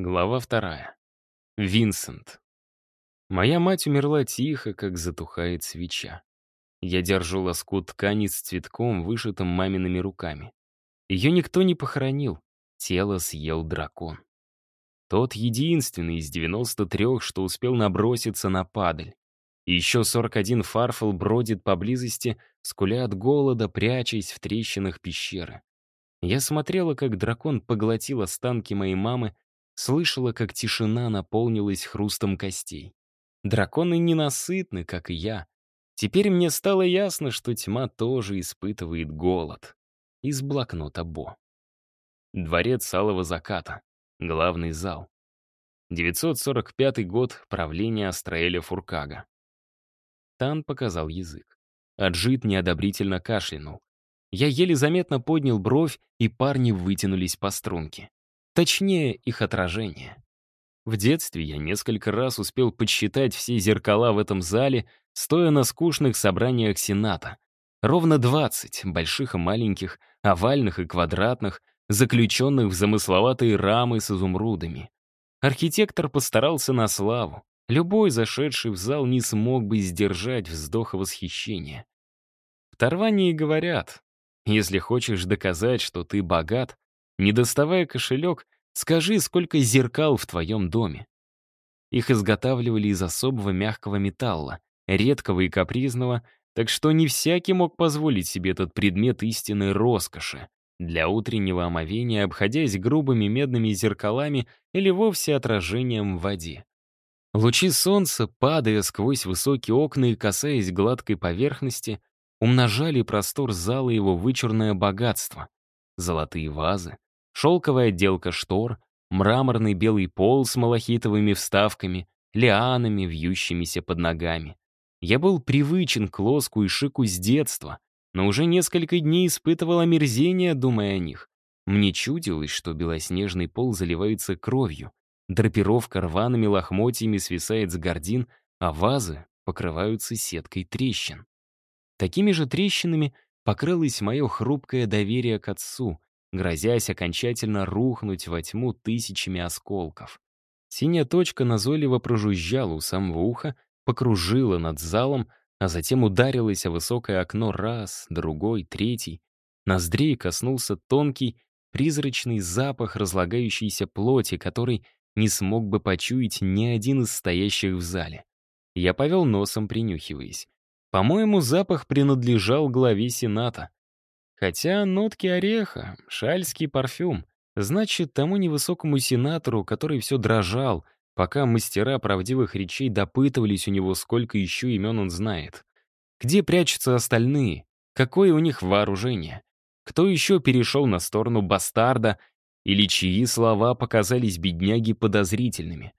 Глава вторая. Винсент. Моя мать умерла тихо, как затухает свеча. Я держу лоскут ткани с цветком, вышитым мамиными руками. Ее никто не похоронил, тело съел дракон. Тот единственный из 93, что успел наброситься на падаль. И еще 41 фарфел бродит поблизости, скуля от голода, прячась в трещинах пещеры. Я смотрела, как дракон поглотил останки моей мамы, слышала, как тишина наполнилась хрустом костей. Драконы ненасытны, как и я. Теперь мне стало ясно, что тьма тоже испытывает голод. Из блокнота Бо. Дворец Салого Заката. Главный зал. 945 год правления Астраэля Фуркага. Тан показал язык. Аджит неодобрительно кашлянул. Я еле заметно поднял бровь, и парни вытянулись по струнке. Точнее, их отражение. В детстве я несколько раз успел подсчитать все зеркала в этом зале, стоя на скучных собраниях Сената. Ровно 20, больших и маленьких, овальных и квадратных, заключенных в замысловатые рамы с изумрудами. Архитектор постарался на славу. Любой зашедший в зал не смог бы сдержать вздоха восхищения. В Тарвании говорят, если хочешь доказать, что ты богат, не доставая кошелек, скажи, сколько зеркал в твоем доме. Их изготавливали из особого мягкого металла, редкого и капризного, так что не всякий мог позволить себе этот предмет истинной роскоши. Для утреннего омовения, обходясь грубыми медными зеркалами или вовсе отражением в воде. Лучи солнца, падая сквозь высокие окна и касаясь гладкой поверхности, умножали простор зала его вычурное богатство. Золотые вазы, шелковая отделка штор, мраморный белый пол с малахитовыми вставками, лианами, вьющимися под ногами. Я был привычен к лоску и шику с детства, но уже несколько дней испытывал омерзение, думая о них. Мне чудилось, что белоснежный пол заливается кровью, драпировка рваными лохмотьями свисает с гордин, а вазы покрываются сеткой трещин. Такими же трещинами покрылось мое хрупкое доверие к отцу — грозясь окончательно рухнуть во тьму тысячами осколков. Синяя точка назойливо прожужжала у самого уха, покружила над залом, а затем ударилась о высокое окно раз, другой, третий. Ноздрей коснулся тонкий, призрачный запах разлагающейся плоти, который не смог бы почуять ни один из стоящих в зале. Я повел носом, принюхиваясь. По-моему, запах принадлежал главе Сената. Хотя нотки ореха, шальский парфюм. Значит, тому невысокому сенатору, который все дрожал, пока мастера правдивых речей допытывались у него, сколько еще имен он знает. Где прячутся остальные? Какое у них вооружение? Кто еще перешел на сторону бастарда? Или чьи слова показались бедняги подозрительными?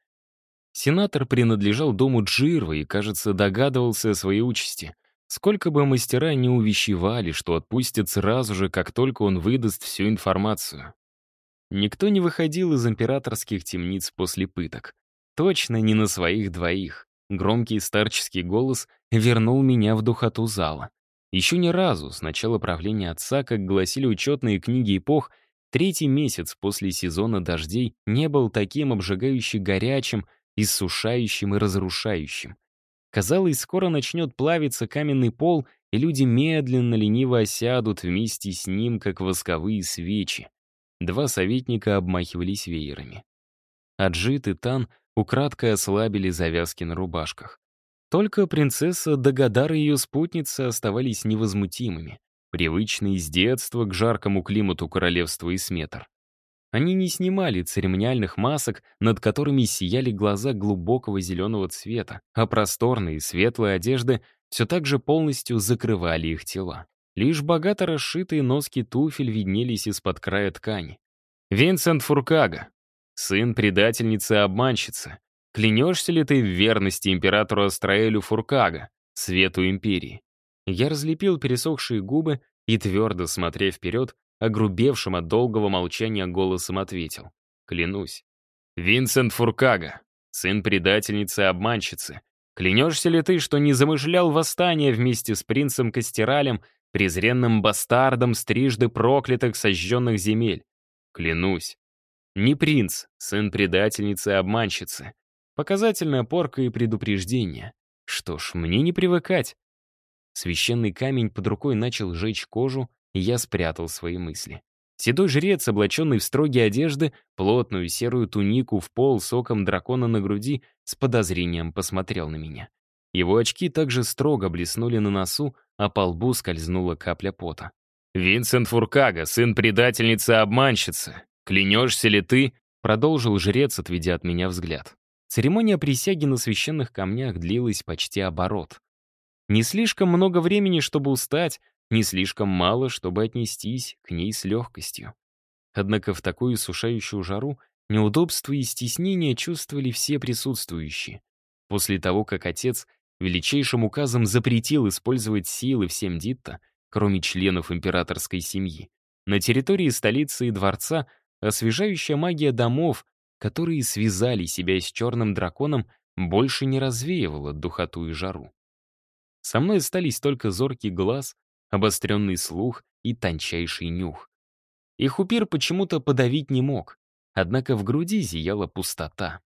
Сенатор принадлежал дому Джирва и, кажется, догадывался о своей участи. Сколько бы мастера не увещевали, что отпустят сразу же, как только он выдаст всю информацию. Никто не выходил из императорских темниц после пыток. Точно не на своих двоих. Громкий старческий голос вернул меня в духоту зала. Еще ни разу с начала правления отца, как гласили учетные книги эпох, третий месяц после сезона дождей не был таким обжигающе горячим, иссушающим и разрушающим. Казалось, скоро начнет плавиться каменный пол, и люди медленно, лениво осядут вместе с ним, как восковые свечи. Два советника обмахивались веерами. Аджит и Тан украдкой ослабили завязки на рубашках. Только принцесса Дагадар и ее спутница оставались невозмутимыми, привычные с детства к жаркому климату королевства Исметр. Они не снимали церемониальных масок, над которыми сияли глаза глубокого зеленого цвета, а просторные светлые одежды все так же полностью закрывали их тела. Лишь богато расшитые носки туфель виднелись из-под края ткани. «Винсент Фуркага, сын предательницы-обманщицы, клянешься ли ты в верности императору Астраэлю Фуркага, свету империи?» Я разлепил пересохшие губы и, твердо смотря вперед, огрубевшим от долгого молчания голосом ответил. «Клянусь. Винсент Фуркага, сын предательницы и обманщицы. Клянешься ли ты, что не замышлял восстание вместе с принцем Костералем, презренным бастардом с трижды проклятых сожженных земель? Клянусь. Не принц, сын предательницы и обманщицы. Показательная порка и предупреждение. Что ж, мне не привыкать. Священный камень под рукой начал жечь кожу, и я спрятал свои мысли. Седой жрец, облаченный в строгие одежды, плотную серую тунику в пол соком дракона на груди, с подозрением посмотрел на меня. Его очки также строго блеснули на носу, а по лбу скользнула капля пота. «Винсент Фуркага, сын предательницы-обманщицы! Клянешься ли ты?» — продолжил жрец, отведя от меня взгляд. Церемония присяги на священных камнях длилась почти оборот. Не слишком много времени, чтобы устать, не слишком мало, чтобы отнестись к ней с легкостью. Однако в такую сушающую жару неудобства и стеснения чувствовали все присутствующие. После того, как отец величайшим указом запретил использовать силы всем Дитта, кроме членов императорской семьи, на территории столицы и дворца освежающая магия домов, которые связали себя с черным драконом, больше не развеивала духоту и жару. Со мной остались только зоркий глаз обостренный слух и тончайший нюх. И Хупир почему-то подавить не мог, однако в груди зияла пустота.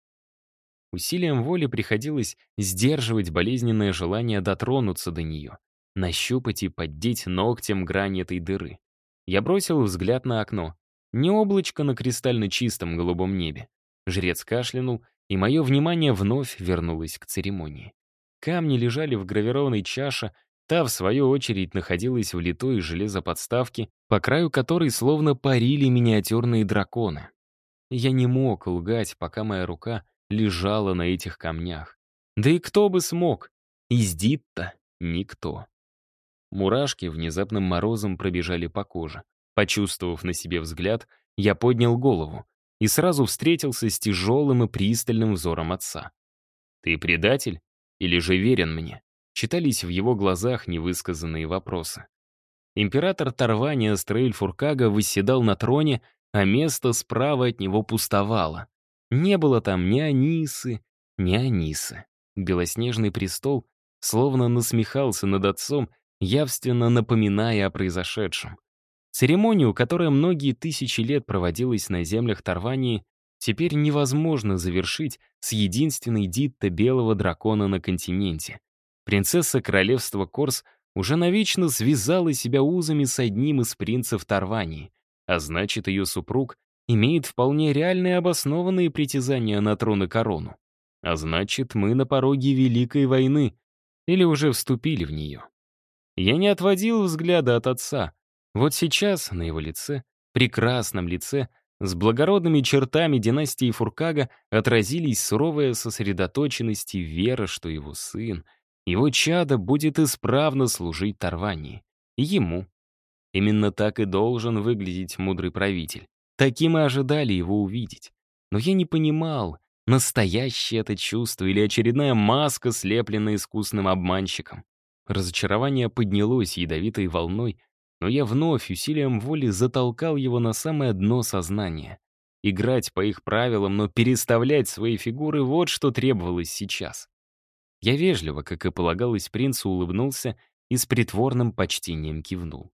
Усилием воли приходилось сдерживать болезненное желание дотронуться до нее, нащупать и поддеть ногтем грань этой дыры. Я бросил взгляд на окно. Не облачко на кристально чистом голубом небе. Жрец кашлянул, и мое внимание вновь вернулось к церемонии. Камни лежали в гравированной чаше, Та, в свою очередь, находилась в литой железоподставке, по краю которой словно парили миниатюрные драконы. Я не мог лгать, пока моя рука лежала на этих камнях. Да и кто бы смог? Из Дитта никто. Мурашки внезапным морозом пробежали по коже. Почувствовав на себе взгляд, я поднял голову и сразу встретился с тяжелым и пристальным взором отца. «Ты предатель или же верен мне?» читались в его глазах невысказанные вопросы. Император Тарвания Стрейль Фуркага восседал на троне, а место справа от него пустовало. Не было там ни Анисы, ни Анисы. Белоснежный престол словно насмехался над отцом, явственно напоминая о произошедшем. Церемонию, которая многие тысячи лет проводилась на землях Тарвании, теперь невозможно завершить с единственной дитто белого дракона на континенте. Принцесса королевства Корс уже навечно связала себя узами с одним из принцев Тарвании, а значит, ее супруг имеет вполне реальные обоснованные притязания на трон и корону. А значит, мы на пороге Великой войны или уже вступили в нее. Я не отводил взгляда от отца. Вот сейчас на его лице, прекрасном лице, с благородными чертами династии Фуркага отразились суровая сосредоточенность и вера, что его сын — его чадо будет исправно служить Тарвани. Ему. Именно так и должен выглядеть мудрый правитель. Таким и ожидали его увидеть. Но я не понимал, настоящее это чувство или очередная маска, слепленная искусным обманщиком. Разочарование поднялось ядовитой волной, но я вновь усилием воли затолкал его на самое дно сознания. Играть по их правилам, но переставлять свои фигуры — вот что требовалось сейчас. Я вежливо, как и полагалось принцу, улыбнулся и с притворным почтением кивнул.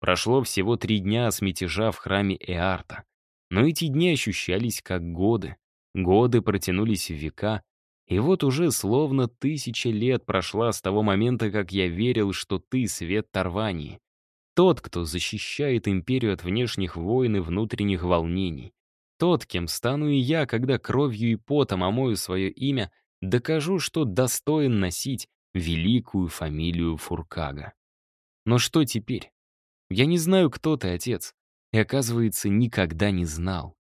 Прошло всего три дня с мятежа в храме Эарта. Но эти дни ощущались как годы. Годы протянулись в века, и вот уже словно тысяча лет прошла с того момента, как я верил, что ты — свет Тарвании. Тот, кто защищает империю от внешних войн и внутренних волнений. Тот, кем стану и я, когда кровью и потом омою свое имя — докажу, что достоин носить великую фамилию Фуркага. Но что теперь? Я не знаю, кто ты, отец, и, оказывается, никогда не знал.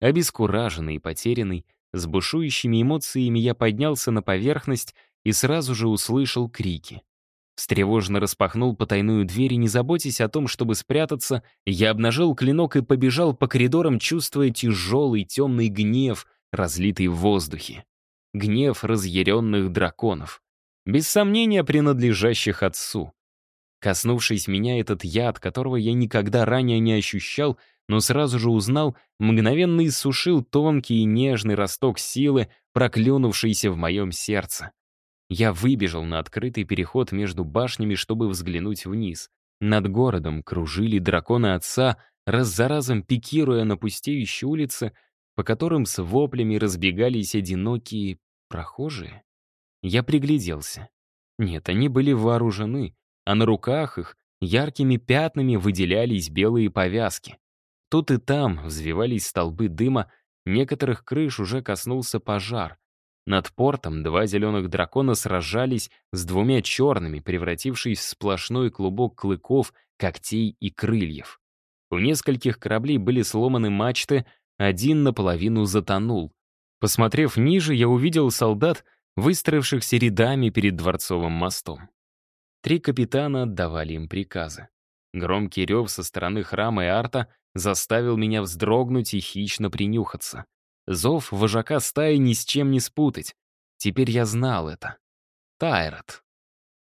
Обескураженный и потерянный, с бушующими эмоциями я поднялся на поверхность и сразу же услышал крики. Встревоженно распахнул потайную дверь и, не заботясь о том, чтобы спрятаться, я обнажил клинок и побежал по коридорам, чувствуя тяжелый темный гнев, разлитый в воздухе гнев разъяренных драконов, без сомнения принадлежащих отцу. Коснувшись меня, этот яд, которого я никогда ранее не ощущал, но сразу же узнал, мгновенно иссушил тонкий и нежный росток силы, проклюнувшийся в моем сердце. Я выбежал на открытый переход между башнями, чтобы взглянуть вниз. Над городом кружили драконы отца, раз за разом пикируя на пустеющей улице, по которым с воплями разбегались одинокие прохожие. Я пригляделся. Нет, они были вооружены, а на руках их яркими пятнами выделялись белые повязки. Тут и там взвивались столбы дыма, некоторых крыш уже коснулся пожар. Над портом два зеленых дракона сражались с двумя черными, превратившись в сплошной клубок клыков, когтей и крыльев. У нескольких кораблей были сломаны мачты, один наполовину затонул. Посмотрев ниже, я увидел солдат, выстроившихся рядами перед Дворцовым мостом. Три капитана отдавали им приказы. Громкий рев со стороны храма и арта заставил меня вздрогнуть и хищно принюхаться. Зов вожака стаи ни с чем не спутать. Теперь я знал это. Тайрат.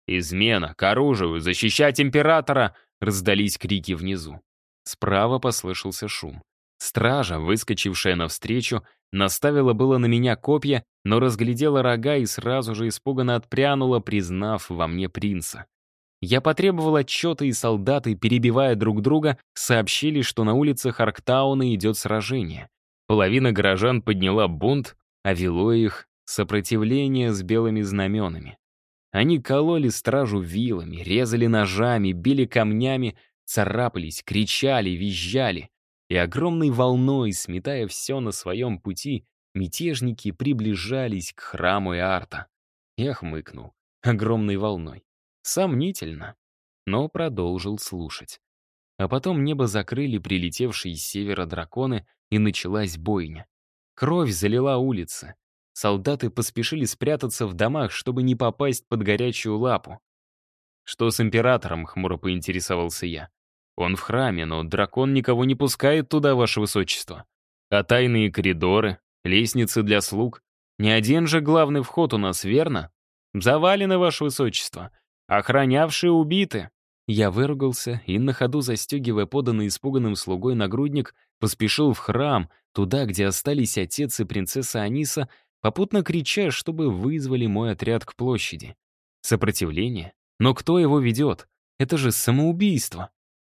«Измена! К оружию! Защищать императора!» — раздались крики внизу. Справа послышался шум. Стража, выскочившая навстречу, наставила было на меня копья, но разглядела рога и сразу же испуганно отпрянула, признав во мне принца. Я потребовал отчета, и солдаты, перебивая друг друга, сообщили, что на улицах Арктауна идет сражение. Половина горожан подняла бунт, а вело их сопротивление с белыми знаменами. Они кололи стражу вилами, резали ножами, били камнями, царапались, кричали, визжали и огромной волной, сметая все на своем пути, мятежники приближались к храму Иарта. Я хмыкнул. Огромной волной. Сомнительно. Но продолжил слушать. А потом небо закрыли прилетевшие с севера драконы, и началась бойня. Кровь залила улицы. Солдаты поспешили спрятаться в домах, чтобы не попасть под горячую лапу. «Что с императором?» — хмуро поинтересовался я. Он в храме, но дракон никого не пускает туда, ваше высочество. А тайные коридоры, лестницы для слуг. Ни один же главный вход у нас, верно? Завалено, ваше высочество. Охранявшие убиты. Я выругался и, на ходу застегивая поданный испуганным слугой нагрудник, поспешил в храм, туда, где остались отец и принцесса Аниса, попутно крича, чтобы вызвали мой отряд к площади. Сопротивление? Но кто его ведет? Это же самоубийство.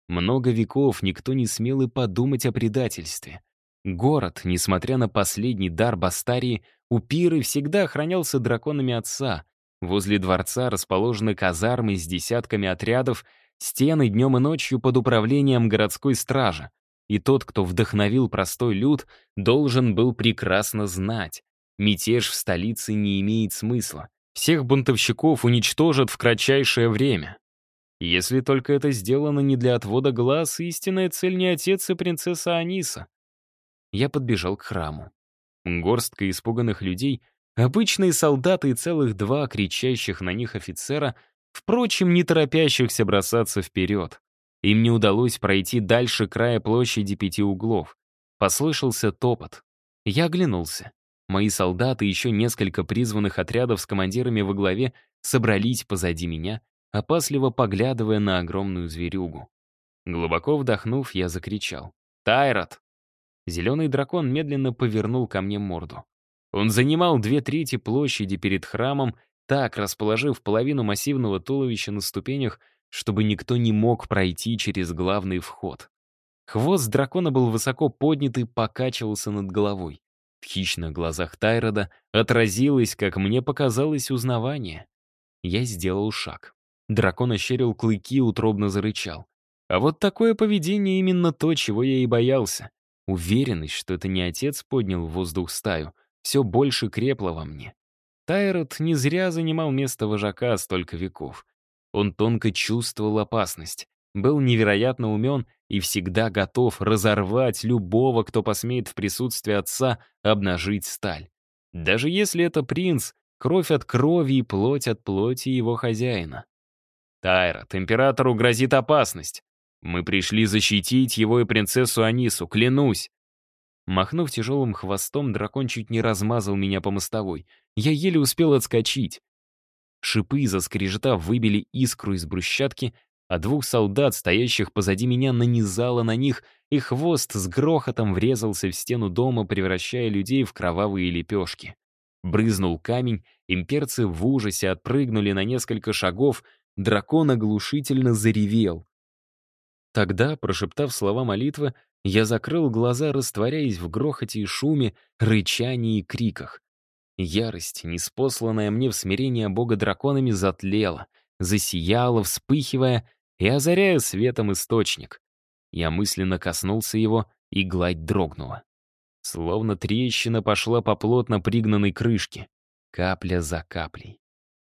Много веков никто не смел и подумать о предательстве. Город, несмотря на последний дар Бастарии, у пиры всегда охранялся драконами отца. Возле дворца расположены казармы с десятками отрядов, стены днем и ночью под управлением городской стражи. И тот, кто вдохновил простой люд, должен был прекрасно знать. Мятеж в столице не имеет смысла. Всех бунтовщиков уничтожат в кратчайшее время. Если только это сделано не для отвода глаз, истинная цель не отец и принцесса Аниса. Я подбежал к храму. Горстка испуганных людей, обычные солдаты и целых два кричащих на них офицера, впрочем, не торопящихся бросаться вперед. Им не удалось пройти дальше края площади пяти углов. Послышался топот. Я оглянулся. Мои солдаты и еще несколько призванных отрядов с командирами во главе собрались позади меня, опасливо поглядывая на огромную зверюгу. Глубоко вдохнув, я закричал. «Тайрат!» Зеленый дракон медленно повернул ко мне морду. Он занимал две трети площади перед храмом, так расположив половину массивного туловища на ступенях, чтобы никто не мог пройти через главный вход. Хвост дракона был высоко поднят и покачивался над головой. В хищных глазах Тайрода отразилось, как мне показалось, узнавание. Я сделал шаг. Дракон ощерил клыки и утробно зарычал. А вот такое поведение именно то, чего я и боялся. Уверенность, что это не отец поднял в воздух стаю, все больше крепла во мне. Тайрот не зря занимал место вожака столько веков. Он тонко чувствовал опасность, был невероятно умен и всегда готов разорвать любого, кто посмеет в присутствии отца обнажить сталь. Даже если это принц, кровь от крови и плоть от плоти его хозяина. «Тайрат, императору грозит опасность. Мы пришли защитить его и принцессу Анису, клянусь!» Махнув тяжелым хвостом, дракон чуть не размазал меня по мостовой. Я еле успел отскочить. Шипы из-за скрежета выбили искру из брусчатки, а двух солдат, стоящих позади меня, нанизало на них, и хвост с грохотом врезался в стену дома, превращая людей в кровавые лепешки. Брызнул камень, имперцы в ужасе отпрыгнули на несколько шагов — Дракон оглушительно заревел. Тогда, прошептав слова молитвы, я закрыл глаза, растворяясь в грохоте и шуме, рычании и криках. Ярость, неспосланная мне в смирение бога драконами, затлела, засияла, вспыхивая и озаряя светом источник. Я мысленно коснулся его, и гладь дрогнула. Словно трещина пошла по плотно пригнанной крышке, капля за каплей.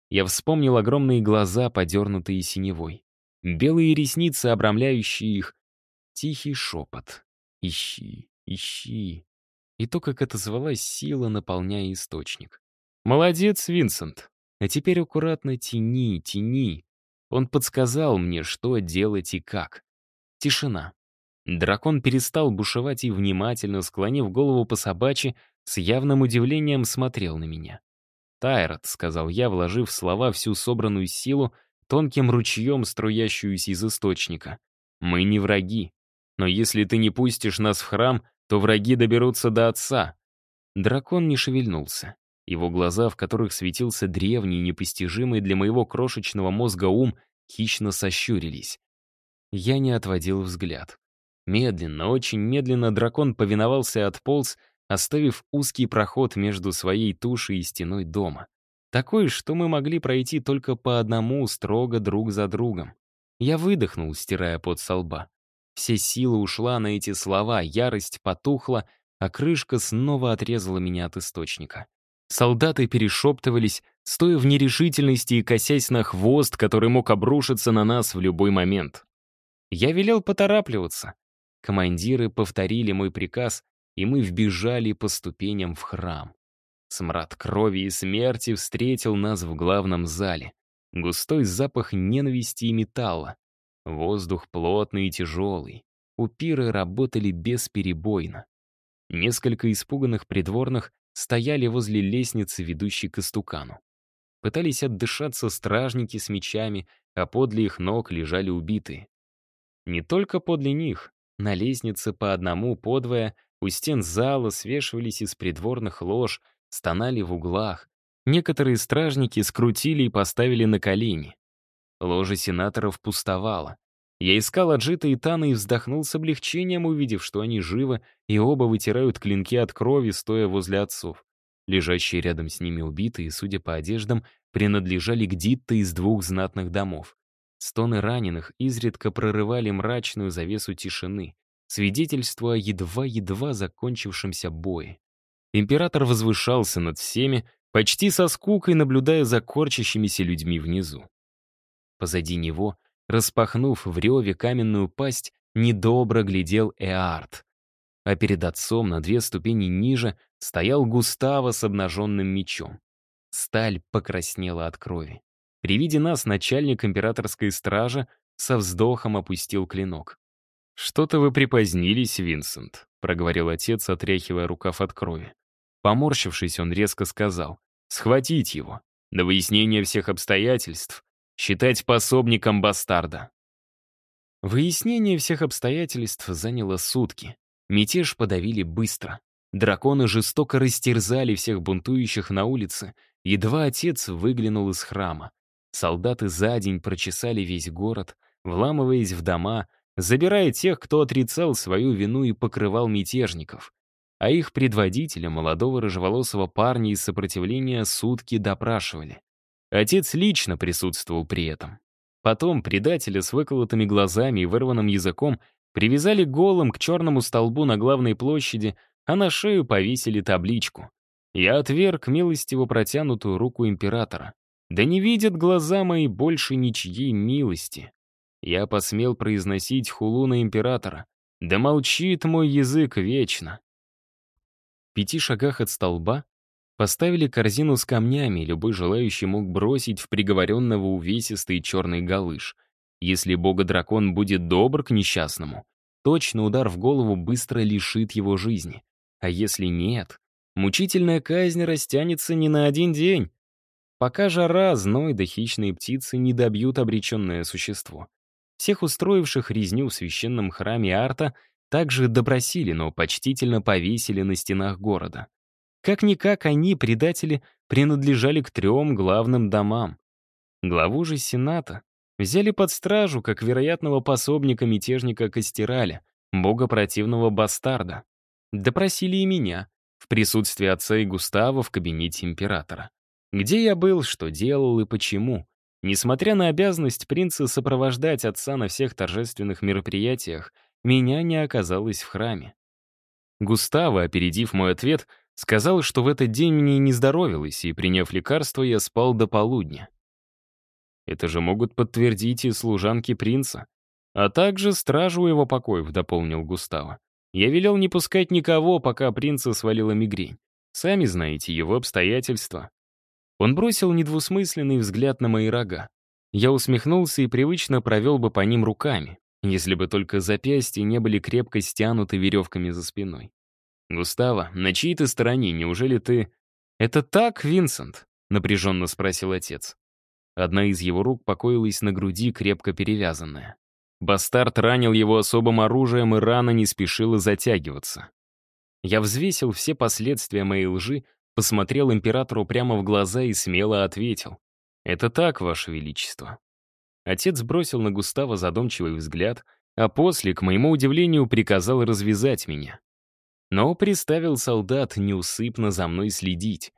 Я вспомнил огромные глаза, подернутые синевой. Белые ресницы, обрамляющие их. Тихий шепот. «Ищи, ищи». И то, как это звалась сила, наполняя источник. «Молодец, Винсент. А теперь аккуратно тяни, тяни». Он подсказал мне, что делать и как. Тишина. Дракон перестал бушевать и внимательно, склонив голову по собаче, с явным удивлением смотрел на меня. Тайрат», — сказал я, вложив в слова всю собранную силу, тонким ручьем, струящуюся из источника. «Мы не враги. Но если ты не пустишь нас в храм, то враги доберутся до отца». Дракон не шевельнулся. Его глаза, в которых светился древний, непостижимый для моего крошечного мозга ум, хищно сощурились. Я не отводил взгляд. Медленно, очень медленно дракон повиновался и отполз, оставив узкий проход между своей тушей и стеной дома. Такой, что мы могли пройти только по одному, строго друг за другом. Я выдохнул, стирая под со лба. Все сила ушла на эти слова, ярость потухла, а крышка снова отрезала меня от источника. Солдаты перешептывались, стоя в нерешительности и косясь на хвост, который мог обрушиться на нас в любой момент. Я велел поторапливаться. Командиры повторили мой приказ, и мы вбежали по ступеням в храм. Смрад крови и смерти встретил нас в главном зале. Густой запах ненависти и металла. Воздух плотный и тяжелый. Упиры работали бесперебойно. Несколько испуганных придворных стояли возле лестницы, ведущей к истукану. Пытались отдышаться стражники с мечами, а подле их ног лежали убитые. Не только подле них, на лестнице по одному, подвое у стен зала свешивались из придворных лож, стонали в углах. Некоторые стражники скрутили и поставили на колени. Ложа сенаторов пустовала. Я искал Аджита и Тана и вздохнул с облегчением, увидев, что они живы, и оба вытирают клинки от крови, стоя возле отцов. Лежащие рядом с ними убитые, судя по одеждам, принадлежали к Дитте из двух знатных домов. Стоны раненых изредка прорывали мрачную завесу тишины свидетельство о едва-едва закончившемся бое. Император возвышался над всеми, почти со скукой наблюдая за корчащимися людьми внизу. Позади него, распахнув в реве каменную пасть, недобро глядел Эарт. А перед отцом на две ступени ниже стоял Густаво с обнаженным мечом. Сталь покраснела от крови. При виде нас начальник императорской стражи со вздохом опустил клинок. «Что-то вы припозднились, Винсент», — проговорил отец, отряхивая рукав от крови. Поморщившись, он резко сказал, «Схватить его, до выяснения всех обстоятельств, считать пособником бастарда». Выяснение всех обстоятельств заняло сутки. Мятеж подавили быстро. Драконы жестоко растерзали всех бунтующих на улице, едва отец выглянул из храма. Солдаты за день прочесали весь город, вламываясь в дома, забирая тех, кто отрицал свою вину и покрывал мятежников. А их предводителя, молодого рыжеволосого парня из сопротивления, сутки допрашивали. Отец лично присутствовал при этом. Потом предателя с выколотыми глазами и вырванным языком привязали голым к черному столбу на главной площади, а на шею повесили табличку. Я отверг милостиво протянутую руку императора. Да не видят глаза мои больше ничьей милости я посмел произносить хулу на императора. Да молчит мой язык вечно. В пяти шагах от столба поставили корзину с камнями, любой желающий мог бросить в приговоренного увесистый черный галыш. Если бога-дракон будет добр к несчастному, точно удар в голову быстро лишит его жизни. А если нет, мучительная казнь растянется не на один день. Пока жара, зной да хищные птицы не добьют обреченное существо. Всех устроивших резню в священном храме Арта также допросили, но почтительно повесили на стенах города. Как-никак они, предатели, принадлежали к трем главным домам. Главу же Сената взяли под стражу как вероятного пособника мятежника Костераля, бога противного бастарда. Допросили и меня в присутствии отца и Густава в кабинете императора. Где я был, что делал и почему. Несмотря на обязанность принца сопровождать отца на всех торжественных мероприятиях, меня не оказалось в храме. Густаво, опередив мой ответ, сказал, что в этот день мне не здоровилось, и, приняв лекарство, я спал до полудня. Это же могут подтвердить и служанки принца, а также стражу его покоев, дополнил Густаво. Я велел не пускать никого, пока принца свалила мигрень. Сами знаете его обстоятельства. Он бросил недвусмысленный взгляд на мои рога. Я усмехнулся и привычно провел бы по ним руками, если бы только запястья не были крепко стянуты веревками за спиной. «Густаво, на чьей ты стороне? Неужели ты...» «Это так, Винсент?» — напряженно спросил отец. Одна из его рук покоилась на груди, крепко перевязанная. Бастард ранил его особым оружием, и рана не спешила затягиваться. Я взвесил все последствия моей лжи, посмотрел императору прямо в глаза и смело ответил. «Это так, Ваше Величество». Отец бросил на Густава задумчивый взгляд, а после, к моему удивлению, приказал развязать меня. Но приставил солдат неусыпно за мной следить.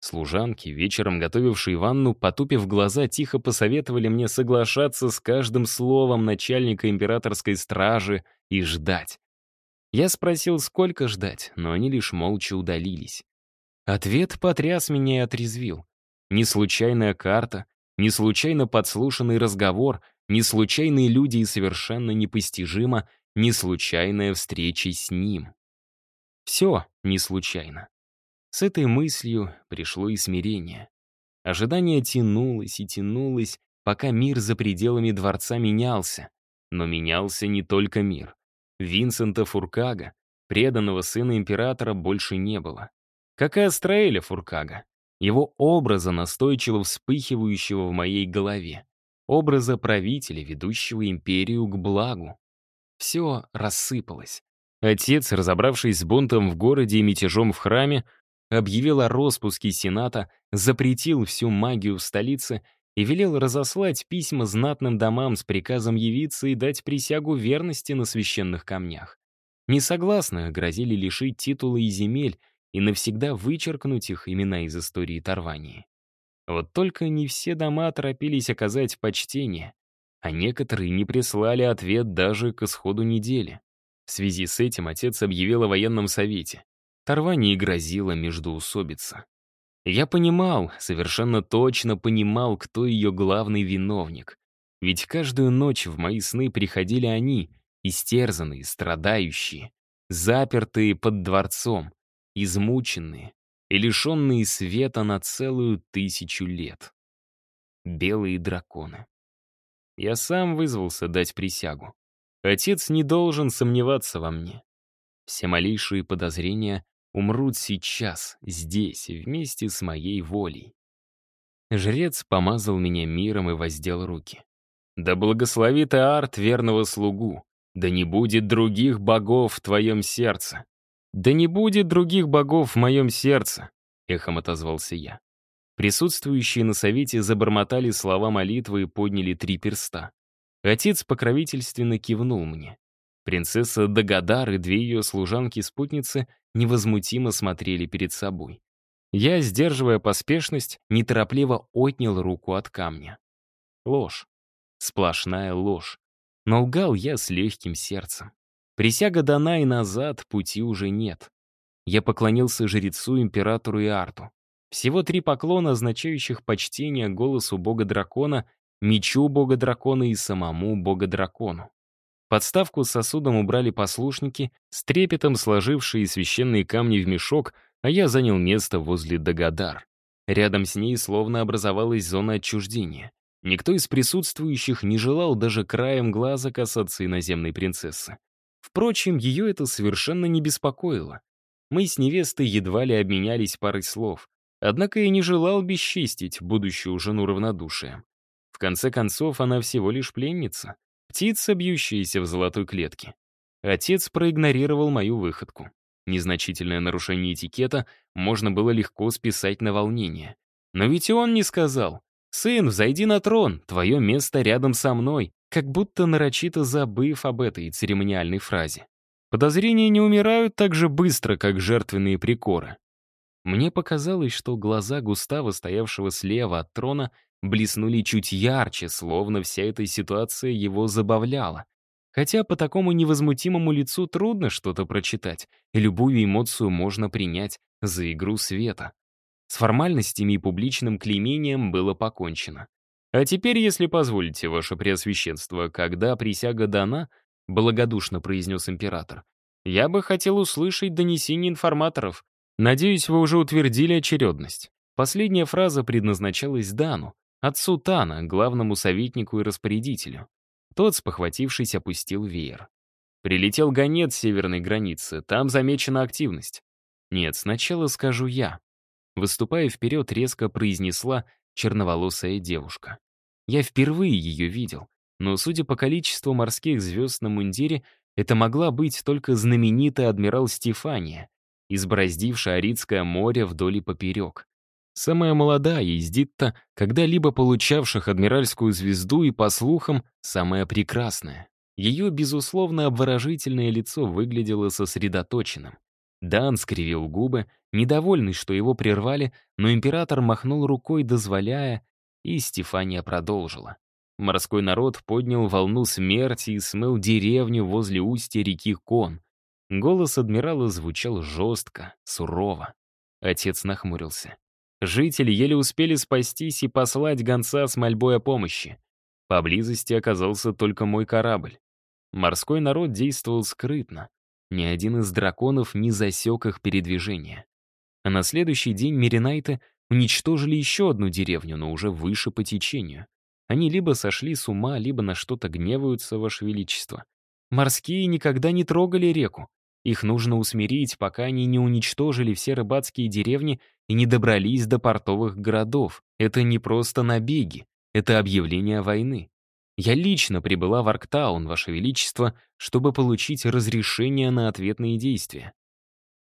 Служанки, вечером готовившие ванну, потупив глаза, тихо посоветовали мне соглашаться с каждым словом начальника императорской стражи и ждать. Я спросил, сколько ждать, но они лишь молча удалились. Ответ потряс меня и отрезвил. Не случайная карта, не случайно подслушанный разговор, не случайные люди и совершенно непостижимо не случайная встреча с ним. Все не случайно. С этой мыслью пришло и смирение. Ожидание тянулось и тянулось, пока мир за пределами дворца менялся. Но менялся не только мир. Винсента Фуркага, преданного сына императора, больше не было. Как и Астраэля Фуркага, его образа, настойчиво вспыхивающего в моей голове, образа правителя, ведущего империю к благу. Все рассыпалось. Отец, разобравшись с бунтом в городе и мятежом в храме, объявил о распуске Сената, запретил всю магию в столице и велел разослать письма знатным домам с приказом явиться и дать присягу верности на священных камнях. Несогласных грозили лишить титула и земель, и навсегда вычеркнуть их имена из истории Тарвании. Вот только не все дома торопились оказать почтение, а некоторые не прислали ответ даже к исходу недели. В связи с этим отец объявил о военном совете. Тарвании грозила междоусобица. Я понимал, совершенно точно понимал, кто ее главный виновник. Ведь каждую ночь в мои сны приходили они, истерзанные, страдающие, запертые под дворцом, измученные и лишенные света на целую тысячу лет. Белые драконы. Я сам вызвался дать присягу. Отец не должен сомневаться во мне. Все малейшие подозрения умрут сейчас, здесь, вместе с моей волей. Жрец помазал меня миром и воздел руки. «Да благословит арт верного слугу, да не будет других богов в твоем сердце. «Да не будет других богов в моем сердце», — эхом отозвался я. Присутствующие на совете забормотали слова молитвы и подняли три перста. Отец покровительственно кивнул мне. Принцесса Дагадар и две ее служанки-спутницы невозмутимо смотрели перед собой. Я, сдерживая поспешность, неторопливо отнял руку от камня. Ложь. Сплошная ложь. Но лгал я с легким сердцем. Присяга дана, и назад пути уже нет. Я поклонился жрецу, императору и арту. Всего три поклона, означающих почтение голосу бога-дракона, мечу бога-дракона и самому бога-дракону. Подставку с сосудом убрали послушники, с трепетом сложившие священные камни в мешок, а я занял место возле Дагадар. Рядом с ней словно образовалась зона отчуждения. Никто из присутствующих не желал даже краем глаза касаться иноземной принцессы. Впрочем, ее это совершенно не беспокоило. Мы с невестой едва ли обменялись парой слов, однако я не желал бесчестить будущую жену равнодушием. В конце концов, она всего лишь пленница, птица, бьющаяся в золотой клетке. Отец проигнорировал мою выходку. Незначительное нарушение этикета можно было легко списать на волнение. Но ведь он не сказал. «Сын, взойди на трон, твое место рядом со мной как будто нарочито забыв об этой церемониальной фразе. Подозрения не умирают так же быстро, как жертвенные прикоры. Мне показалось, что глаза Густава, стоявшего слева от трона, блеснули чуть ярче, словно вся эта ситуация его забавляла. Хотя по такому невозмутимому лицу трудно что-то прочитать, и любую эмоцию можно принять за игру света. С формальностями и публичным клеймением было покончено. А теперь, если позволите, ваше преосвященство, когда присяга дана, благодушно произнес император, я бы хотел услышать донесение информаторов. Надеюсь, вы уже утвердили очередность. Последняя фраза предназначалась Дану, отцу Тана, главному советнику и распорядителю. Тот, спохватившись, опустил веер. Прилетел гонец с северной границы, там замечена активность. Нет, сначала скажу я. Выступая вперед, резко произнесла черноволосая девушка. Я впервые ее видел, но, судя по количеству морских звезд на мундире, это могла быть только знаменитая адмирал Стефания, избраздившая Арицкое море вдоль и поперек. Самая молодая из Дитта, когда-либо получавших адмиральскую звезду и, по слухам, самая прекрасная. Ее, безусловно, обворожительное лицо выглядело сосредоточенным. Дан скривил губы, недовольный, что его прервали, но император махнул рукой, дозволяя, и Стефания продолжила. Морской народ поднял волну смерти и смыл деревню возле устья реки Кон. Голос адмирала звучал жестко, сурово. Отец нахмурился. Жители еле успели спастись и послать гонца с мольбой о помощи. Поблизости оказался только мой корабль. Морской народ действовал скрытно. Ни один из драконов не засек их передвижение. А на следующий день Меринайта Уничтожили еще одну деревню, но уже выше по течению. Они либо сошли с ума, либо на что-то гневаются, Ваше Величество. Морские никогда не трогали реку. Их нужно усмирить, пока они не уничтожили все рыбацкие деревни и не добрались до портовых городов. Это не просто набеги, это объявление войны. Я лично прибыла в Арктаун, Ваше Величество, чтобы получить разрешение на ответные действия.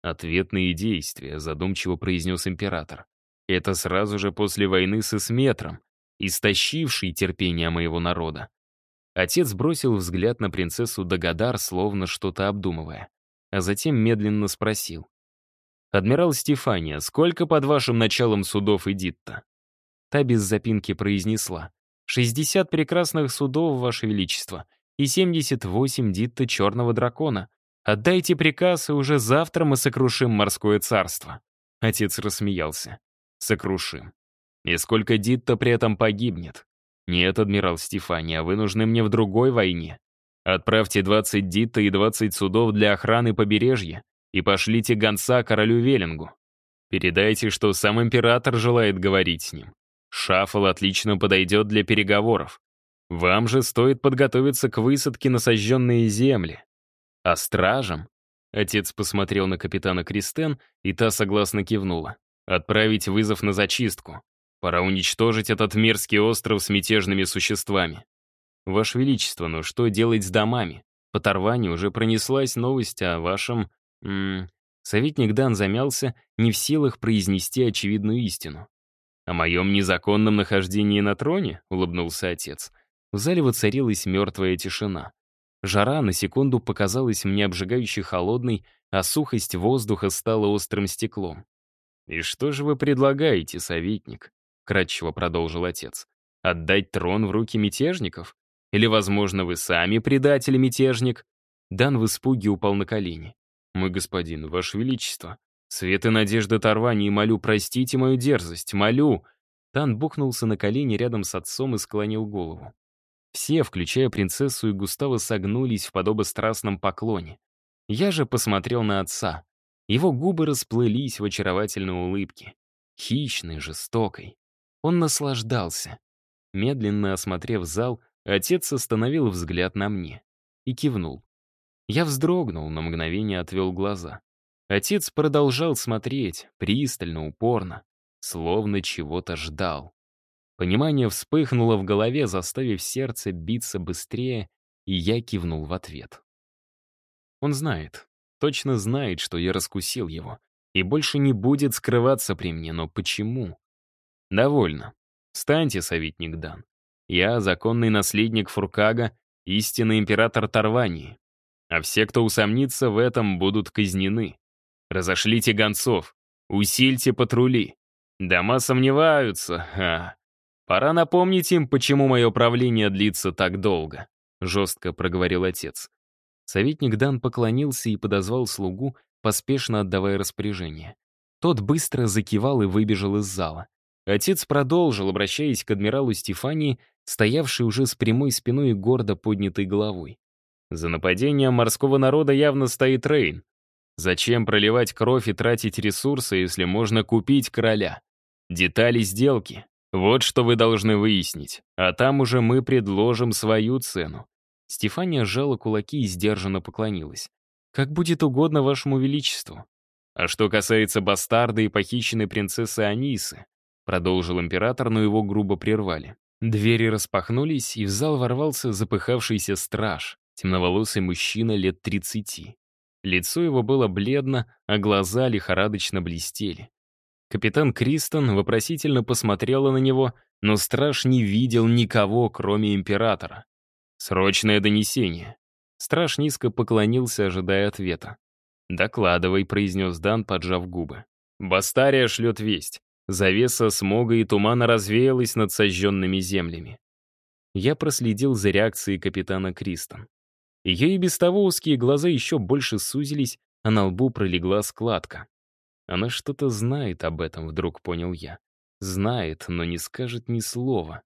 «Ответные действия», — задумчиво произнес император. Это сразу же после войны со Сметром, истощивший терпение моего народа. Отец бросил взгляд на принцессу Дагадар, словно что-то обдумывая, а затем медленно спросил. «Адмирал Стефания, сколько под вашим началом судов идит-то?» Та без запинки произнесла. «60 прекрасных судов, ваше величество, и 78 дитта черного дракона. Отдайте приказ, и уже завтра мы сокрушим морское царство». Отец рассмеялся сокрушим. И сколько Дитта при этом погибнет? Нет, адмирал Стефания, вы нужны мне в другой войне. Отправьте 20 Дитта и 20 судов для охраны побережья и пошлите гонца королю Велингу. Передайте, что сам император желает говорить с ним. Шаффл отлично подойдет для переговоров. Вам же стоит подготовиться к высадке на сожженные земли. А стражам? Отец посмотрел на капитана Кристен, и та согласно кивнула. Отправить вызов на зачистку. Пора уничтожить этот мерзкий остров с мятежными существами. Ваше Величество, ну что делать с домами? По Тарване уже пронеслась новость о вашем... М -м, советник Дан замялся, не в силах произнести очевидную истину. «О моем незаконном нахождении на троне?» — улыбнулся отец. В зале воцарилась мертвая тишина. Жара на секунду показалась мне обжигающе холодной, а сухость воздуха стала острым стеклом. «И что же вы предлагаете, советник?» — кратчево продолжил отец. «Отдать трон в руки мятежников? Или, возможно, вы сами предатель мятежник?» Дан в испуге упал на колени. «Мой господин, ваше величество, свет и надежда Тарвани, молю, простите мою дерзость, молю!» Тан бухнулся на колени рядом с отцом и склонил голову. Все, включая принцессу и Густава, согнулись в подобострастном поклоне. Я же посмотрел на отца. Его губы расплылись в очаровательной улыбке. Хищной, жестокой. Он наслаждался. Медленно осмотрев зал, отец остановил взгляд на мне и кивнул. Я вздрогнул, на мгновение отвел глаза. Отец продолжал смотреть, пристально, упорно, словно чего-то ждал. Понимание вспыхнуло в голове, заставив сердце биться быстрее, и я кивнул в ответ. Он знает, Точно знает, что я раскусил его. И больше не будет скрываться при мне, но почему? Довольно. Станьте, советник Дан. Я законный наследник Фуркага, истинный император Тарвании. А все, кто усомнится в этом, будут казнены. Разошлите гонцов, усильте патрули. Дома сомневаются, ха. Пора напомнить им, почему мое правление длится так долго, жестко проговорил отец. Советник Дан поклонился и подозвал слугу, поспешно отдавая распоряжение. Тот быстро закивал и выбежал из зала. Отец продолжил, обращаясь к адмиралу Стефании, стоявшей уже с прямой спиной и гордо поднятой головой. «За нападением морского народа явно стоит Рейн. Зачем проливать кровь и тратить ресурсы, если можно купить короля? Детали сделки. Вот что вы должны выяснить. А там уже мы предложим свою цену. Стефания сжала кулаки и сдержанно поклонилась. «Как будет угодно вашему величеству». «А что касается бастарда и похищенной принцессы Анисы», продолжил император, но его грубо прервали. Двери распахнулись, и в зал ворвался запыхавшийся страж, темноволосый мужчина лет 30. Лицо его было бледно, а глаза лихорадочно блестели. Капитан Кристон вопросительно посмотрела на него, но страж не видел никого, кроме императора. «Срочное донесение». Страж низко поклонился, ожидая ответа. «Докладывай», — произнес Дан, поджав губы. «Бастария шлет весть. Завеса смога и тумана развеялась над сожженными землями». Я проследил за реакцией капитана Кристон. Ее и без того узкие глаза еще больше сузились, а на лбу пролегла складка. Она что-то знает об этом, вдруг понял я. Знает, но не скажет ни слова.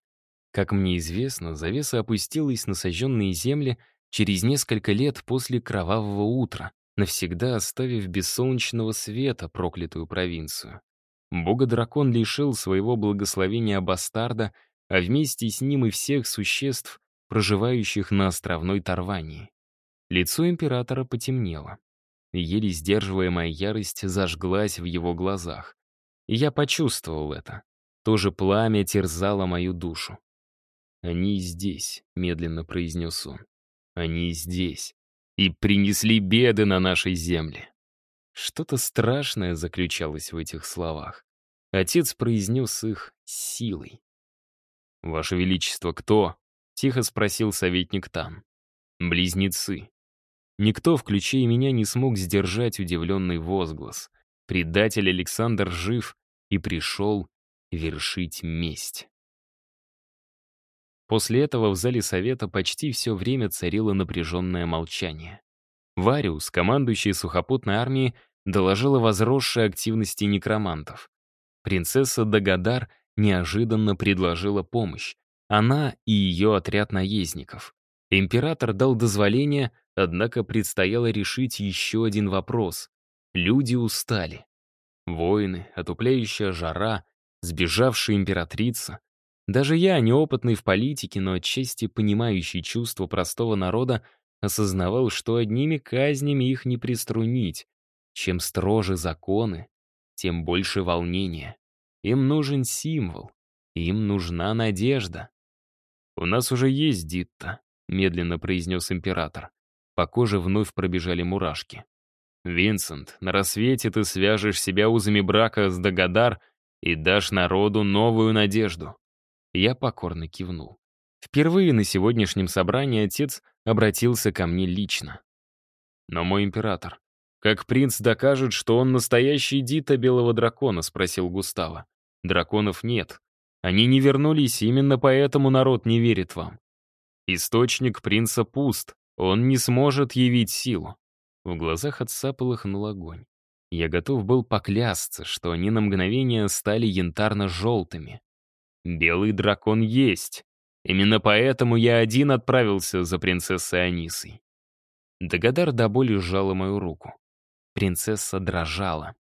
Как мне известно, завеса опустилась на сожженные земли через несколько лет после кровавого утра, навсегда оставив без солнечного света проклятую провинцию. Бога-дракон лишил своего благословения бастарда, а вместе с ним и всех существ, проживающих на островной Тарвании. Лицо императора потемнело. Еле сдерживаемая ярость зажглась в его глазах. И я почувствовал это. То же пламя терзало мою душу. «Они здесь», — медленно произнес он. «Они здесь. И принесли беды на нашей земле». Что-то страшное заключалось в этих словах. Отец произнес их силой. «Ваше Величество, кто?» — тихо спросил советник Тан. «Близнецы». Никто, включая меня, не смог сдержать удивленный возглас. Предатель Александр жив и пришел вершить месть. После этого в зале совета почти все время царило напряженное молчание. Вариус, командующий сухопутной армией, доложил о возросшей активности некромантов. Принцесса Дагадар неожиданно предложила помощь. Она и ее отряд наездников. Император дал дозволение, однако предстояло решить еще один вопрос. Люди устали. Воины, отупляющая жара, сбежавшая императрица, даже я, неопытный в политике, но отчасти понимающий чувства простого народа, осознавал, что одними казнями их не приструнить. Чем строже законы, тем больше волнения. Им нужен символ, им нужна надежда. «У нас уже есть Дитта», — медленно произнес император. По коже вновь пробежали мурашки. «Винсент, на рассвете ты свяжешь себя узами брака с Дагадар и дашь народу новую надежду. Я покорно кивнул. Впервые на сегодняшнем собрании отец обратился ко мне лично. «Но мой император, как принц докажет, что он настоящий Дита Белого Дракона?» — спросил Густава. «Драконов нет. Они не вернулись, именно поэтому народ не верит вам. Источник принца пуст, он не сможет явить силу». В глазах отца полыхнул огонь. Я готов был поклясться, что они на мгновение стали янтарно-желтыми. Белый дракон есть. Именно поэтому я один отправился за принцессой Анисой. Дагадар до боли сжала мою руку. Принцесса дрожала.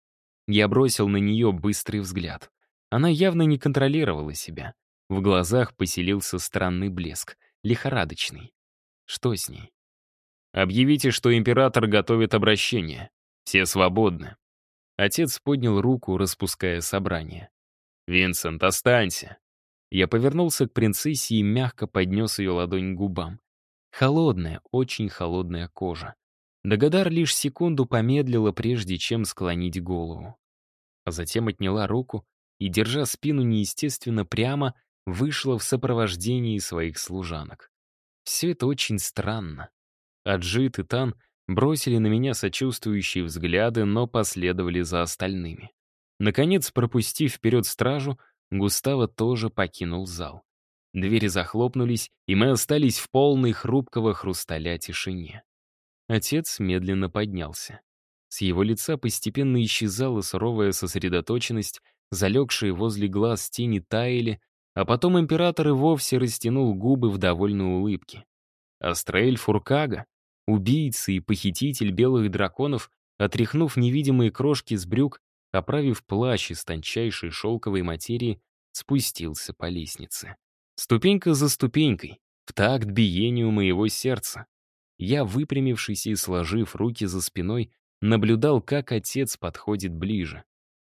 Я бросил на нее быстрый взгляд. Она явно не контролировала себя. В глазах поселился странный блеск, лихорадочный. Что с ней? «Объявите, что император готовит обращение. Все свободны». Отец поднял руку, распуская собрание. «Винсент, останься. Я повернулся к принцессе и мягко поднес ее ладонь к губам. Холодная, очень холодная кожа. Дагадар лишь секунду помедлила, прежде чем склонить голову. А затем отняла руку и, держа спину неестественно прямо, вышла в сопровождении своих служанок. Все это очень странно. Аджит и Тан бросили на меня сочувствующие взгляды, но последовали за остальными. Наконец, пропустив вперед стражу, Густаво тоже покинул зал. Двери захлопнулись, и мы остались в полной хрупкого хрусталя тишине. Отец медленно поднялся. С его лица постепенно исчезала суровая сосредоточенность, залегшие возле глаз тени таяли, а потом император и вовсе растянул губы в довольной улыбке. Астраэль Фуркага, убийца и похититель белых драконов, отряхнув невидимые крошки с брюк, оправив плащ из тончайшей шелковой материи, спустился по лестнице. Ступенька за ступенькой, в такт биению моего сердца. Я, выпрямившись и сложив руки за спиной, наблюдал, как отец подходит ближе.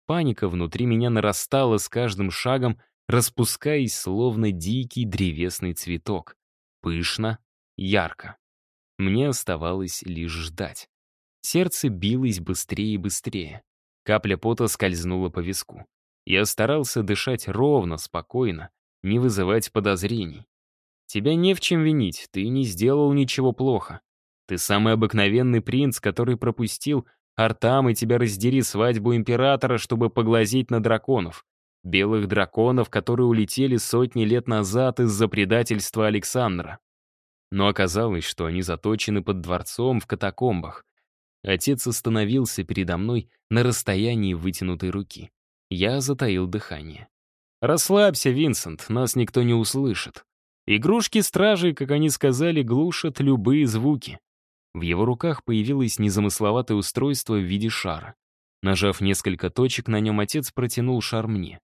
Паника внутри меня нарастала с каждым шагом, распускаясь, словно дикий древесный цветок. Пышно, ярко. Мне оставалось лишь ждать. Сердце билось быстрее и быстрее. Капля пота скользнула по виску. Я старался дышать ровно, спокойно, не вызывать подозрений. Тебя не в чем винить, ты не сделал ничего плохо. Ты самый обыкновенный принц, который пропустил Артам, и тебя раздери свадьбу императора, чтобы поглазеть на драконов. Белых драконов, которые улетели сотни лет назад из-за предательства Александра. Но оказалось, что они заточены под дворцом в катакомбах, Отец остановился передо мной на расстоянии вытянутой руки. Я затаил дыхание. «Расслабься, Винсент, нас никто не услышит. Игрушки стражи, как они сказали, глушат любые звуки». В его руках появилось незамысловатое устройство в виде шара. Нажав несколько точек, на нем отец протянул шар мне.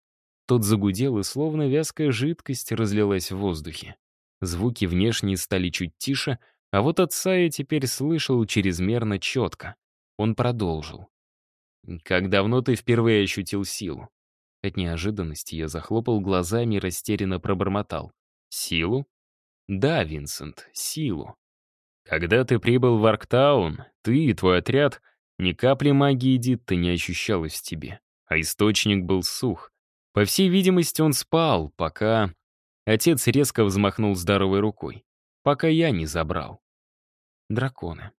Тот загудел, и словно вязкая жидкость разлилась в воздухе. Звуки внешние стали чуть тише, а вот отца я теперь слышал чрезмерно четко. Он продолжил. «Как давно ты впервые ощутил силу?» От неожиданности я захлопал глазами и растерянно пробормотал. «Силу?» «Да, Винсент, силу. Когда ты прибыл в Арктаун, ты и твой отряд, ни капли магии дит ты не ощущалось в тебе, а источник был сух. По всей видимости, он спал, пока...» Отец резко взмахнул здоровой рукой пока я не забрал. Драконы.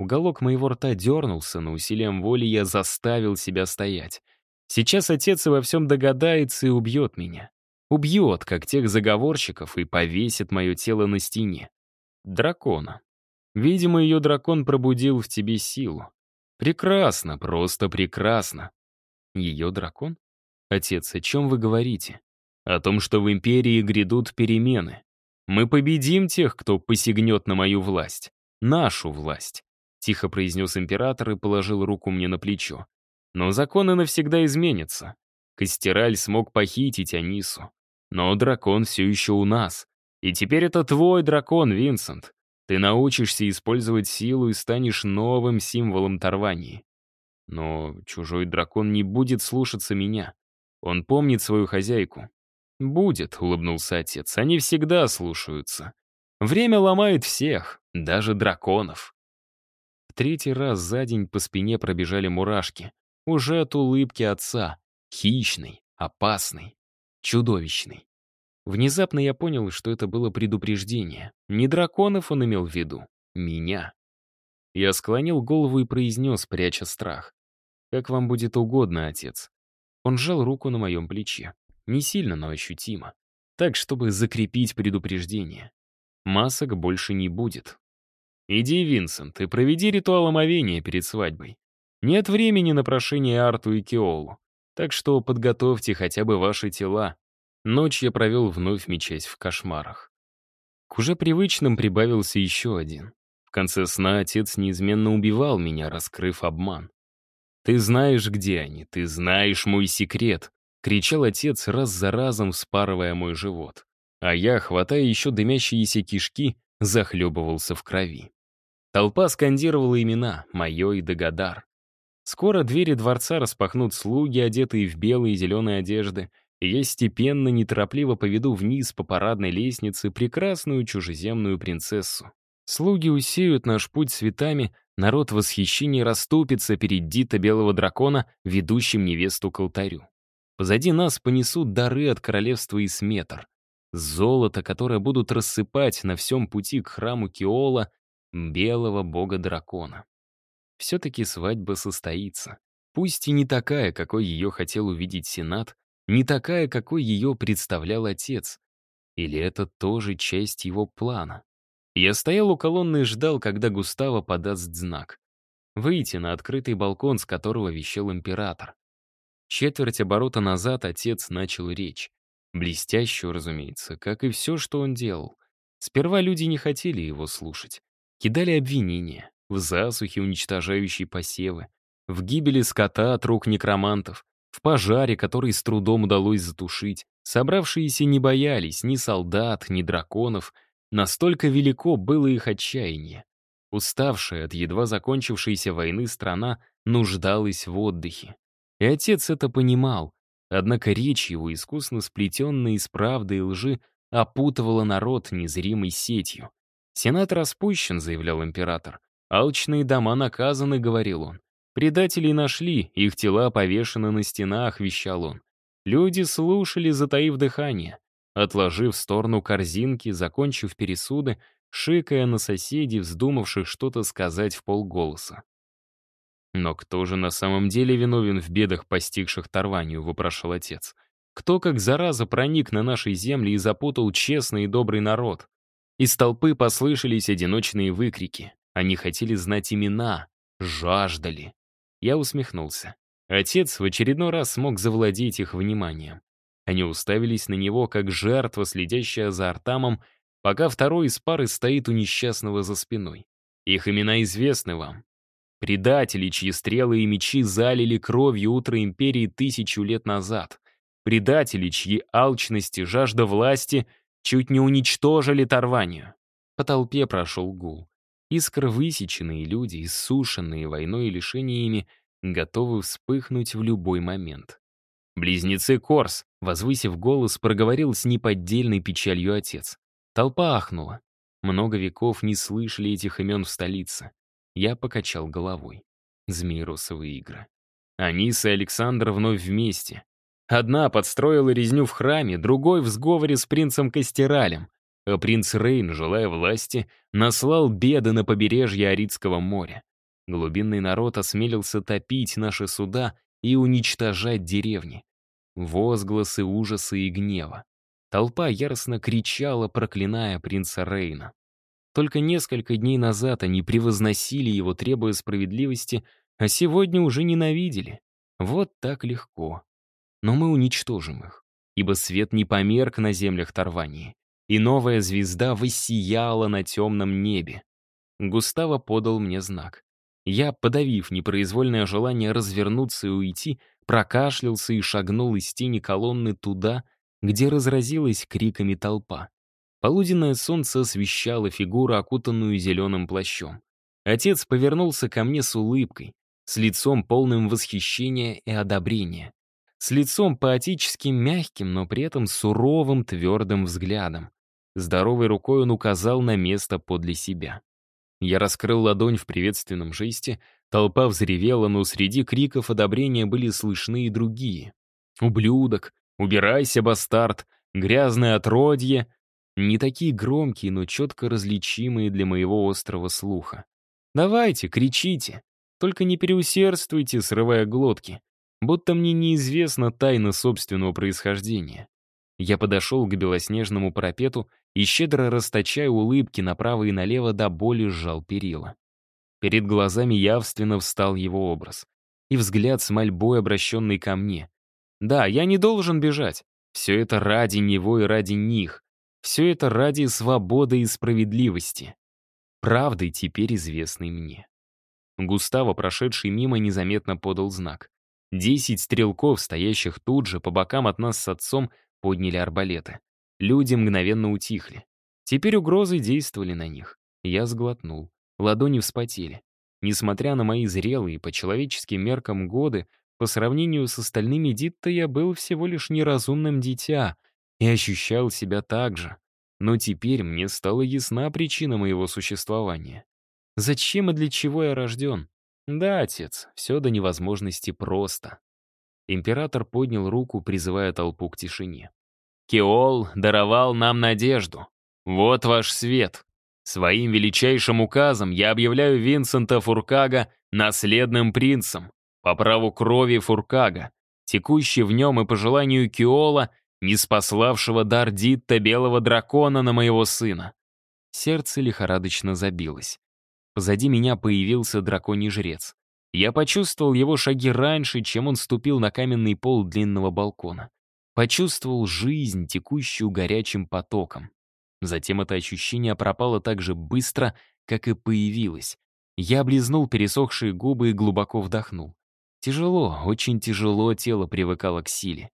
Уголок моего рта дернулся, но усилием воли я заставил себя стоять. Сейчас отец во всем догадается и убьет меня. Убьет, как тех заговорщиков, и повесит мое тело на стене. Дракона. Видимо, ее дракон пробудил в тебе силу. Прекрасно, просто прекрасно. Ее дракон? Отец, о чем вы говорите? О том, что в Империи грядут перемены. Мы победим тех, кто посягнет на мою власть. Нашу власть», — тихо произнес император и положил руку мне на плечо. «Но законы навсегда изменятся. Костераль смог похитить Анису. Но дракон все еще у нас. И теперь это твой дракон, Винсент. Ты научишься использовать силу и станешь новым символом Тарвании. Но чужой дракон не будет слушаться меня. Он помнит свою хозяйку, «Будет», — улыбнулся отец, — «они всегда слушаются. Время ломает всех, даже драконов». В третий раз за день по спине пробежали мурашки. Уже от улыбки отца. Хищный, опасный, чудовищный. Внезапно я понял, что это было предупреждение. Не драконов он имел в виду, меня. Я склонил голову и произнес, пряча страх. «Как вам будет угодно, отец». Он сжал руку на моем плече. Не сильно, но ощутимо. Так, чтобы закрепить предупреждение. Масок больше не будет. Иди, Винсент, и проведи ритуал омовения перед свадьбой. Нет времени на прошение Арту и Кеолу. Так что подготовьте хотя бы ваши тела. Ночь я провел вновь, мечась в кошмарах. К уже привычным прибавился еще один. В конце сна отец неизменно убивал меня, раскрыв обман. «Ты знаешь, где они, ты знаешь мой секрет кричал отец раз за разом, спарывая мой живот. А я, хватая еще дымящиеся кишки, захлебывался в крови. Толпа скандировала имена «Мое» и «Догадар». Скоро двери дворца распахнут слуги, одетые в белые и зеленые одежды, и я степенно, неторопливо поведу вниз по парадной лестнице прекрасную чужеземную принцессу. Слуги усеют наш путь цветами, народ в восхищении расступится перед Дита Белого Дракона, ведущим невесту к алтарю. Позади нас понесут дары от королевства и сметр. Золото, которое будут рассыпать на всем пути к храму Киола, белого бога-дракона. Все-таки свадьба состоится. Пусть и не такая, какой ее хотел увидеть Сенат, не такая, какой ее представлял отец. Или это тоже часть его плана? Я стоял у колонны и ждал, когда Густава подаст знак. Выйти на открытый балкон, с которого вещал император. Четверть оборота назад отец начал речь. Блестящую, разумеется, как и все, что он делал. Сперва люди не хотели его слушать. Кидали обвинения в засухе, уничтожающей посевы, в гибели скота от рук некромантов, в пожаре, который с трудом удалось затушить. Собравшиеся не боялись ни солдат, ни драконов. Настолько велико было их отчаяние. Уставшая от едва закончившейся войны страна нуждалась в отдыхе. И отец это понимал, однако речь его, искусно сплетенная из правды и лжи, опутывала народ незримой сетью. «Сенат распущен», — заявлял император. «Алчные дома наказаны», — говорил он. «Предателей нашли, их тела повешены на стенах», — вещал он. Люди слушали, затаив дыхание. Отложив в сторону корзинки, закончив пересуды, шикая на соседей, вздумавших что-то сказать в полголоса. «Но кто же на самом деле виновен в бедах, постигших Тарванию?» — вопрошал отец. «Кто, как зараза, проник на наши земли и запутал честный и добрый народ?» Из толпы послышались одиночные выкрики. Они хотели знать имена, жаждали. Я усмехнулся. Отец в очередной раз смог завладеть их вниманием. Они уставились на него, как жертва, следящая за Артамом, пока второй из пары стоит у несчастного за спиной. «Их имена известны вам. Предатели, чьи стрелы и мечи залили кровью утро империи тысячу лет назад. Предатели, чьи алчность и жажда власти чуть не уничтожили Тарванию. По толпе прошел гул. Искр высеченные люди, иссушенные войной и лишениями, готовы вспыхнуть в любой момент. «Близнецы Корс», — возвысив голос, проговорил с неподдельной печалью отец. Толпа ахнула. Много веков не слышали этих имен в столице. Я покачал головой. Змеиросовые игры. Аниса и Александр вновь вместе. Одна подстроила резню в храме, другой в сговоре с принцем Костералем. А принц Рейн, желая власти, наслал беды на побережье Аридского моря. Глубинный народ осмелился топить наши суда и уничтожать деревни. Возгласы ужаса и гнева. Толпа яростно кричала, проклиная принца Рейна. Только несколько дней назад они превозносили его, требуя справедливости, а сегодня уже ненавидели. Вот так легко. Но мы уничтожим их, ибо свет не померк на землях Тарвании, и новая звезда высияла на темном небе. Густаво подал мне знак. Я, подавив непроизвольное желание развернуться и уйти, прокашлялся и шагнул из тени колонны туда, где разразилась криками толпа. Полуденное солнце освещало фигуру, окутанную зеленым плащом. Отец повернулся ко мне с улыбкой, с лицом полным восхищения и одобрения, с лицом поотически мягким, но при этом суровым, твердым взглядом. Здоровой рукой он указал на место подле себя. Я раскрыл ладонь в приветственном жесте, толпа взревела, но среди криков одобрения были слышны и другие. «Ублюдок! Убирайся, бастард! Грязное отродье! Не такие громкие, но четко различимые для моего острого слуха. «Давайте, кричите! Только не переусердствуйте, срывая глотки, будто мне неизвестна тайна собственного происхождения». Я подошел к белоснежному парапету и, щедро расточая улыбки направо и налево, до боли сжал перила. Перед глазами явственно встал его образ. И взгляд с мольбой, обращенный ко мне. «Да, я не должен бежать. Все это ради него и ради них. Все это ради свободы и справедливости. Правдой теперь известной мне. Густаво, прошедший мимо, незаметно подал знак. Десять стрелков, стоящих тут же, по бокам от нас с отцом, подняли арбалеты. Люди мгновенно утихли. Теперь угрозы действовали на них. Я сглотнул. Ладони вспотели. Несмотря на мои зрелые по человеческим меркам годы, по сравнению с остальными Дитта я был всего лишь неразумным дитя — и ощущал себя так же. Но теперь мне стала ясна причина моего существования. Зачем и для чего я рожден? Да, отец, все до невозможности просто. Император поднял руку, призывая толпу к тишине. «Кеол даровал нам надежду. Вот ваш свет. Своим величайшим указом я объявляю Винсента Фуркага наследным принцем, по праву крови Фуркага, текущей в нем и по желанию Кеола — не спаславшего дар Дитта белого дракона на моего сына. Сердце лихорадочно забилось. Позади меня появился драконий жрец. Я почувствовал его шаги раньше, чем он ступил на каменный пол длинного балкона. Почувствовал жизнь, текущую горячим потоком. Затем это ощущение пропало так же быстро, как и появилось. Я облизнул пересохшие губы и глубоко вдохнул. Тяжело, очень тяжело тело привыкало к силе.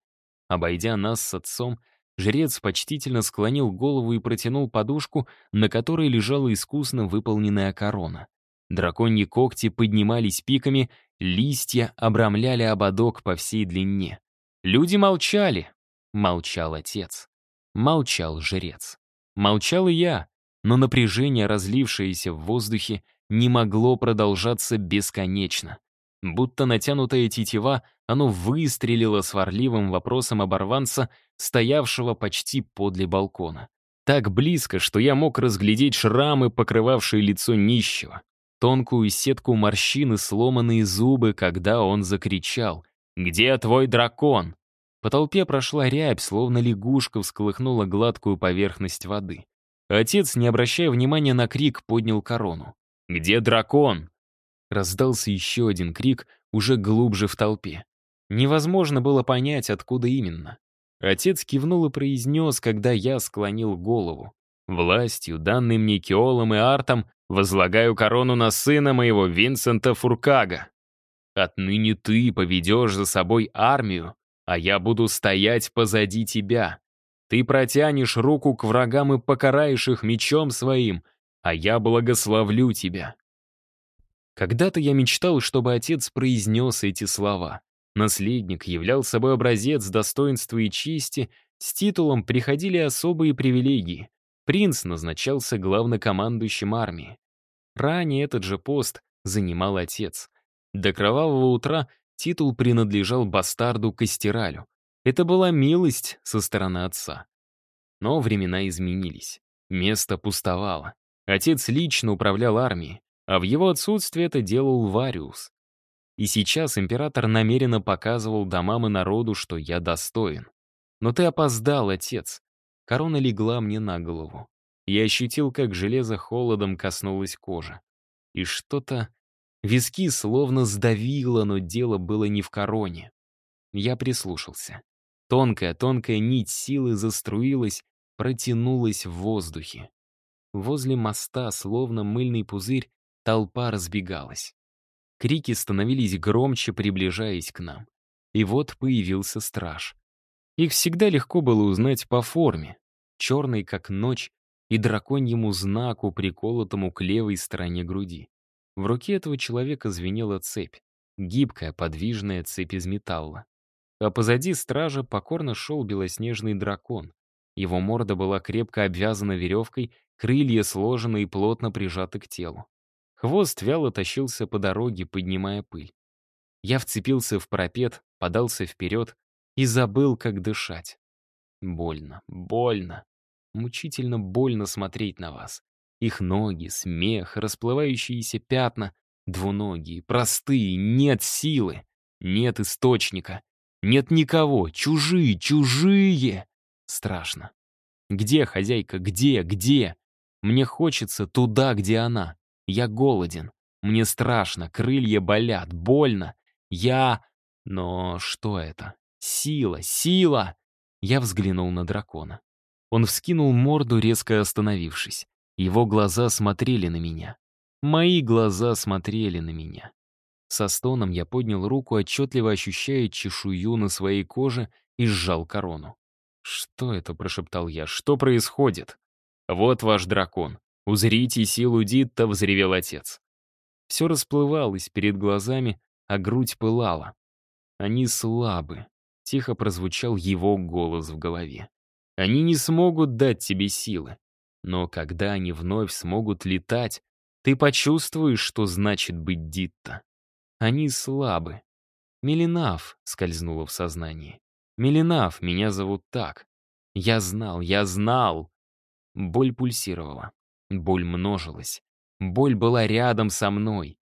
Обойдя нас с отцом, жрец почтительно склонил голову и протянул подушку, на которой лежала искусно выполненная корона. Драконьи когти поднимались пиками, листья обрамляли ободок по всей длине. Люди молчали. Молчал отец. Молчал жрец. Молчал и я, но напряжение, разлившееся в воздухе, не могло продолжаться бесконечно. Будто натянутая тетива, оно выстрелило сварливым вопросом оборванца, стоявшего почти подле балкона. Так близко, что я мог разглядеть шрамы, покрывавшие лицо нищего, тонкую сетку морщин и сломанные зубы, когда он закричал «Где твой дракон?». По толпе прошла рябь, словно лягушка всколыхнула гладкую поверхность воды. Отец, не обращая внимания на крик, поднял корону. «Где дракон? Раздался еще один крик, уже глубже в толпе. Невозможно было понять, откуда именно. Отец кивнул и произнес, когда я склонил голову. «Властью, данным мне Киолом и Артом, возлагаю корону на сына моего Винсента Фуркага. Отныне ты поведешь за собой армию, а я буду стоять позади тебя. Ты протянешь руку к врагам и покараешь их мечом своим, а я благословлю тебя. Когда-то я мечтал, чтобы отец произнес эти слова. Наследник являл собой образец достоинства и чести, с титулом приходили особые привилегии. Принц назначался главнокомандующим армии. Ранее этот же пост занимал отец. До кровавого утра титул принадлежал бастарду Костералю. Это была милость со стороны отца. Но времена изменились. Место пустовало. Отец лично управлял армией а в его отсутствие это делал Вариус. И сейчас император намеренно показывал домам и народу, что я достоин. Но ты опоздал, отец. Корона легла мне на голову. Я ощутил, как железо холодом коснулось кожи. И что-то... Виски словно сдавило, но дело было не в короне. Я прислушался. Тонкая-тонкая нить силы заструилась, протянулась в воздухе. Возле моста, словно мыльный пузырь, Толпа разбегалась. Крики становились громче, приближаясь к нам. И вот появился страж. Их всегда легко было узнать по форме. Черный, как ночь, и драконьему знаку, приколотому к левой стороне груди. В руке этого человека звенела цепь. Гибкая, подвижная цепь из металла. А позади стража покорно шел белоснежный дракон. Его морда была крепко обвязана веревкой, крылья сложены и плотно прижаты к телу. Хвост вяло тащился по дороге, поднимая пыль. Я вцепился в парапет, подался вперед и забыл, как дышать. Больно, больно, мучительно больно смотреть на вас. Их ноги, смех, расплывающиеся пятна, двуногие, простые, нет силы, нет источника, нет никого, чужие, чужие. Страшно. Где хозяйка, где, где? Мне хочется туда, где она. Я голоден. Мне страшно, крылья болят, больно. Я... Но что это? Сила, сила! Я взглянул на дракона. Он вскинул морду, резко остановившись. Его глаза смотрели на меня. Мои глаза смотрели на меня. Со стоном я поднял руку, отчетливо ощущая чешую на своей коже и сжал корону. «Что это?» — прошептал я. «Что происходит?» «Вот ваш дракон. «Узрите силу Дитта!» — взревел отец. Все расплывалось перед глазами, а грудь пылала. «Они слабы», — тихо прозвучал его голос в голове. «Они не смогут дать тебе силы. Но когда они вновь смогут летать, ты почувствуешь, что значит быть Дитта. Они слабы. Милинав скользнуло в сознании. Милинав, меня зовут так. Я знал, я знал. Боль пульсировала. Боль множилась. Боль была рядом со мной.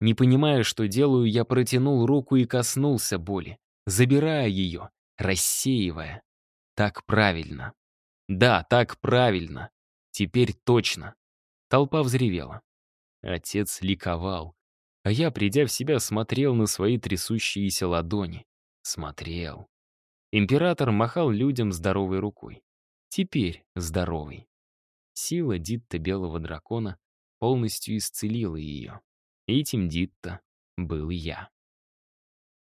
Не понимая, что делаю, я протянул руку и коснулся боли, забирая ее, рассеивая. Так правильно. Да, так правильно. Теперь точно. Толпа взревела. Отец ликовал. А я, придя в себя, смотрел на свои трясущиеся ладони. Смотрел. Император махал людям здоровой рукой. Теперь здоровый. Сила Дитта Белого Дракона полностью исцелила ее. Этим Дитта был я.